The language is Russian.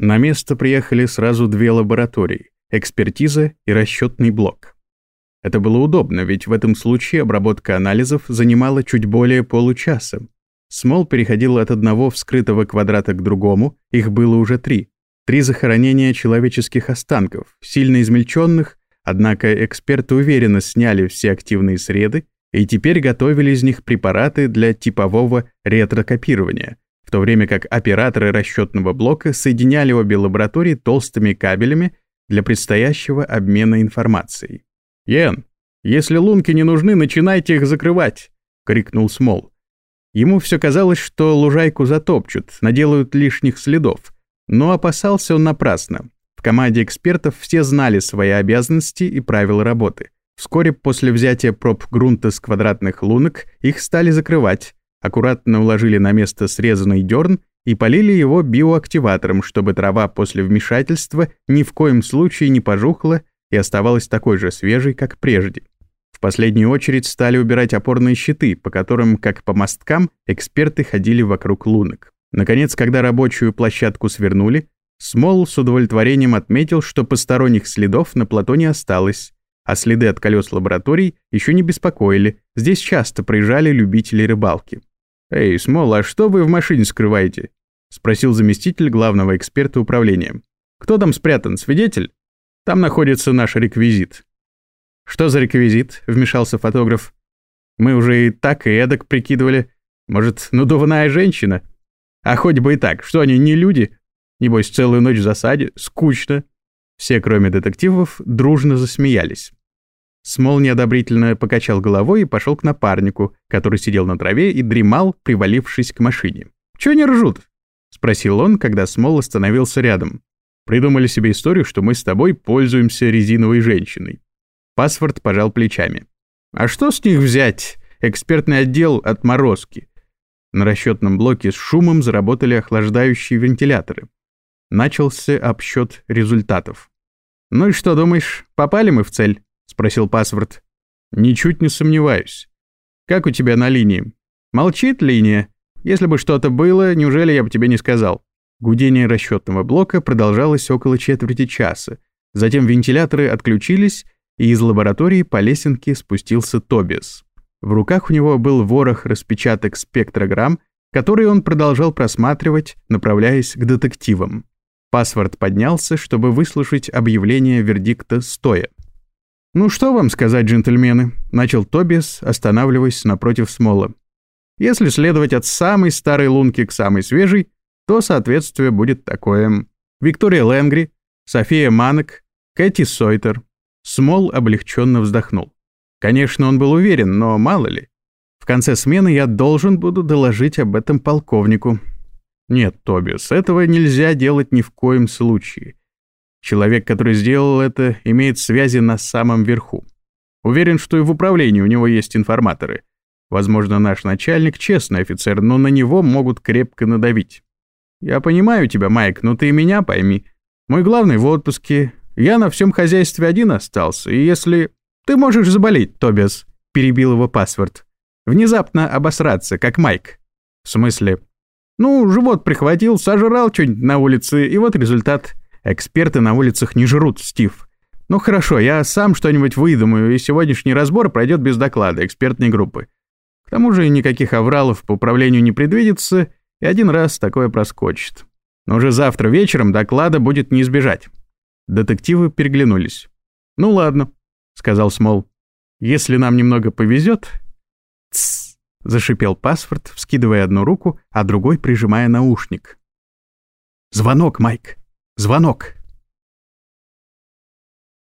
На место приехали сразу две лаборатории — экспертиза и расчетный блок. Это было удобно, ведь в этом случае обработка анализов занимала чуть более получаса. Смол переходил от одного вскрытого квадрата к другому, их было уже три. Три захоронения человеческих останков, сильно измельченных, однако эксперты уверенно сняли все активные среды и теперь готовили из них препараты для типового ретрокопирования — в то время как операторы расчетного блока соединяли обе лаборатории толстыми кабелями для предстоящего обмена информацией. «Йен, если лунки не нужны, начинайте их закрывать!» — крикнул Смол. Ему все казалось, что лужайку затопчут, наделают лишних следов, но опасался он напрасно. В команде экспертов все знали свои обязанности и правила работы. Вскоре после взятия проб грунта с квадратных лунок их стали закрывать, аккуратно уложили на место срезанный дерн и полили его биоактиватором, чтобы трава после вмешательства ни в коем случае не пожухла и оставалась такой же свежей, как прежде. В последнюю очередь стали убирать опорные щиты, по которым, как по мосткам, эксперты ходили вокруг лунок. Наконец, когда рабочую площадку свернули, Смол с удовлетворением отметил, что посторонних следов на плато не осталось, а следы от колес лабораторий еще не беспокоили, здесь часто проезжали любители рыбалки. «Эй, Смол, а что вы в машине скрываете?» — спросил заместитель главного эксперта управления. «Кто там спрятан, свидетель?» «Там находится наш реквизит». «Что за реквизит?» — вмешался фотограф. «Мы уже и так, и эдак прикидывали. Может, надувная женщина? А хоть бы и так, что они не люди? Небось, целую ночь в засаде? Скучно». Все, кроме детективов, дружно засмеялись. Смол неодобрительно покачал головой и пошел к напарнику, который сидел на траве и дремал, привалившись к машине. «Чего не ржут?» — спросил он, когда Смол остановился рядом. «Придумали себе историю, что мы с тобой пользуемся резиновой женщиной». Паспорт пожал плечами. «А что с них взять? Экспертный отдел отморозки». На расчетном блоке с шумом заработали охлаждающие вентиляторы. Начался обсчет результатов. «Ну и что думаешь, попали мы в цель?» — спросил паспорт. «Ничуть не сомневаюсь. Как у тебя на линии?» «Молчит линия. Если бы что-то было, неужели я бы тебе не сказал?» Гудение расчетного блока продолжалось около четверти часа. Затем вентиляторы отключились, и из лаборатории по лесенке спустился Тобиас. В руках у него был ворох распечаток спектрограмм, которые он продолжал просматривать, направляясь к детективам. Паспорт поднялся, чтобы выслушать объявление вердикта стоя. «Ну что вам сказать, джентльмены?» — начал Тобис, останавливаясь напротив Смола. «Если следовать от самой старой лунки к самой свежей, то соответствие будет такое. Виктория Лэнгри, София Манек, Кэти Сойтер». Смол облегченно вздохнул. Конечно, он был уверен, но мало ли. В конце смены я должен буду доложить об этом полковнику. Нет, Тобис, этого нельзя делать ни в коем случае. Человек, который сделал это, имеет связи на самом верху. Уверен, что и в управлении у него есть информаторы. Возможно, наш начальник честный офицер, но на него могут крепко надавить. Я понимаю тебя, Майк, но ты и меня пойми. Мой главный в отпуске. Я на всем хозяйстве один остался, и если... Ты можешь заболеть, Тобиас, перебил его паспорт. Внезапно обосраться, как Майк. В смысле? Ну, живот прихватил, сожрал что-нибудь на улице, и вот результат. Эксперты на улицах не жрут, Стив. Ну хорошо, я сам что-нибудь выдумаю, и сегодняшний разбор пройдет без доклада экспертной группы. К тому же никаких авралов по управлению не предвидится, и один раз такое проскочит. Но уже завтра вечером доклада будет не избежать. Детективы переглянулись. «Ну ладно», — сказал Смол. «Если нам немного повезет...» «Тссс», — зашипел паспорт, вскидывая одну руку, а другой прижимая наушник. «Звонок, Майк!» Звонок.